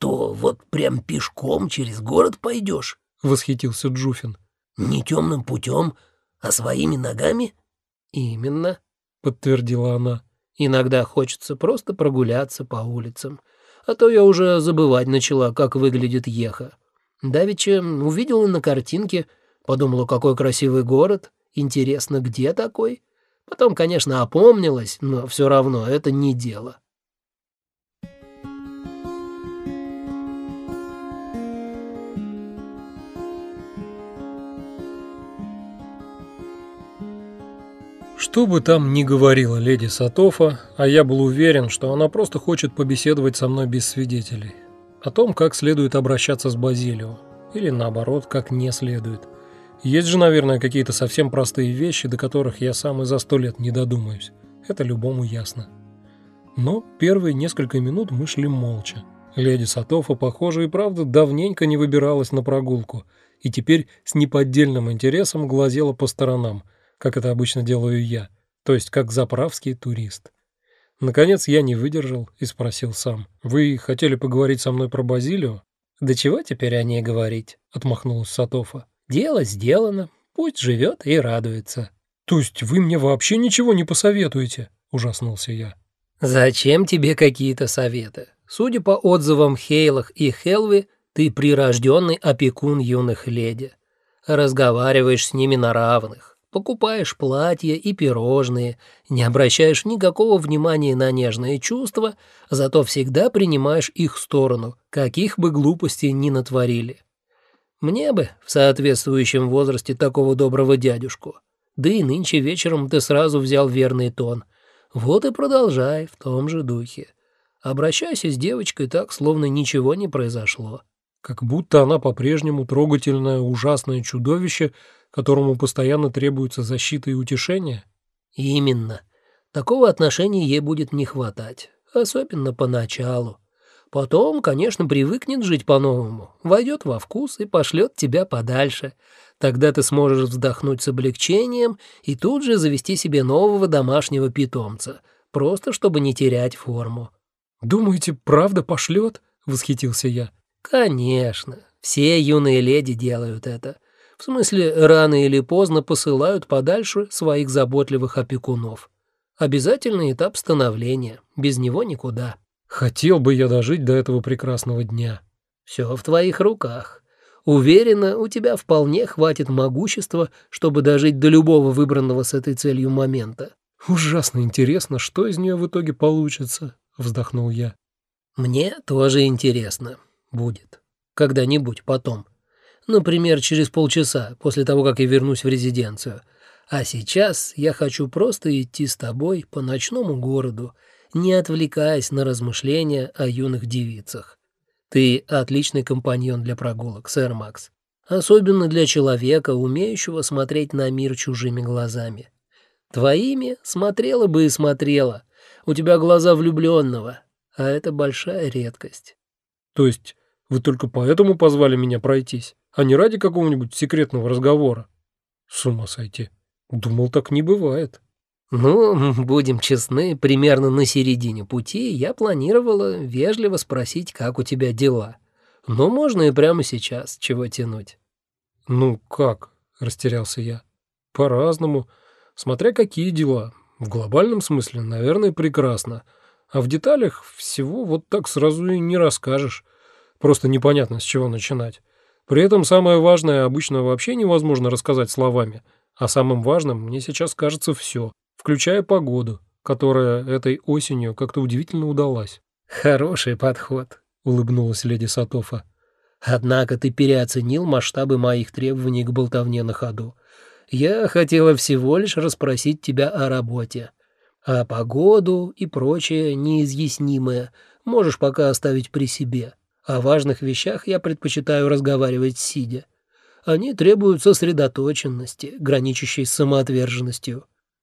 что, вот прям пешком через город пойдешь? восхитился Джуфин. Не темным путем, а своими ногами? Именно, подтвердила она. Иногда хочется просто прогуляться по улицам, а то я уже забывать начала, как выглядит Еха. Давеча увидела на картинке, подумала, какой красивый город, интересно, где такой? Потом, конечно, опомнилась, но все равно это не дело. Что бы там ни говорила леди Сатофа, а я был уверен, что она просто хочет побеседовать со мной без свидетелей. О том, как следует обращаться с Базилио. Или наоборот, как не следует. Есть же, наверное, какие-то совсем простые вещи, до которых я сам и за сто лет не додумаюсь. Это любому ясно. Но первые несколько минут мы шли молча. Леди Сатофа, похоже, и правда давненько не выбиралась на прогулку, и теперь с неподдельным интересом глазела по сторонам – как это обычно делаю я, то есть как заправский турист. Наконец я не выдержал и спросил сам. «Вы хотели поговорить со мной про Базилию?» «Да чего теперь о ней говорить?» — отмахнулась Сатофа. «Дело сделано. Пусть живет и радуется». «То есть вы мне вообще ничего не посоветуете?» — ужаснулся я. «Зачем тебе какие-то советы? Судя по отзывам Хейлах и Хелви, ты прирожденный опекун юных леди. Разговариваешь с ними на равных. Покупаешь платья и пирожные, не обращаешь никакого внимания на нежные чувства, зато всегда принимаешь их сторону, каких бы глупостей ни натворили. Мне бы в соответствующем возрасте такого доброго дядюшку. Да и нынче вечером ты сразу взял верный тон. Вот и продолжай в том же духе. Обращайся с девочкой так, словно ничего не произошло. Как будто она по-прежнему трогательное ужасное чудовище — которому постоянно требуется защита и утешение? Именно. Такого отношения ей будет не хватать, особенно поначалу. Потом, конечно, привыкнет жить по-новому, войдет во вкус и пошлет тебя подальше. Тогда ты сможешь вздохнуть с облегчением и тут же завести себе нового домашнего питомца, просто чтобы не терять форму. «Думаете, правда пошлет?» — восхитился я. «Конечно. Все юные леди делают это. В смысле, рано или поздно посылают подальше своих заботливых опекунов. Обязательный этап становления, без него никуда. Хотел бы я дожить до этого прекрасного дня. Все в твоих руках. Уверена, у тебя вполне хватит могущества, чтобы дожить до любого выбранного с этой целью момента. Ужасно интересно, что из нее в итоге получится, вздохнул я. Мне тоже интересно будет. Когда-нибудь потом. Например, через полчаса, после того, как я вернусь в резиденцию. А сейчас я хочу просто идти с тобой по ночному городу, не отвлекаясь на размышления о юных девицах. Ты отличный компаньон для прогулок, сэр Макс. Особенно для человека, умеющего смотреть на мир чужими глазами. Твоими смотрела бы и смотрела. У тебя глаза влюбленного, а это большая редкость. То есть вы только поэтому позвали меня пройтись? а не ради какого-нибудь секретного разговора. С ума сойти. Думал, так не бывает. Ну, будем честны, примерно на середине пути я планировала вежливо спросить, как у тебя дела. Но можно и прямо сейчас, чего тянуть. Ну как? Растерялся я. По-разному. Смотря какие дела. В глобальном смысле, наверное, прекрасно. А в деталях всего вот так сразу и не расскажешь. Просто непонятно, с чего начинать. При этом самое важное обычно вообще невозможно рассказать словами, а самым важным мне сейчас кажется все, включая погоду, которая этой осенью как-то удивительно удалась. «Хороший подход», — улыбнулась леди Сатофа. «Однако ты переоценил масштабы моих требований к болтовне на ходу. Я хотела всего лишь расспросить тебя о работе. А погоду и прочее неизъяснимое можешь пока оставить при себе. О важных вещах я предпочитаю разговаривать сидя. Они требуют сосредоточенности, граничащей с самоотверженностью.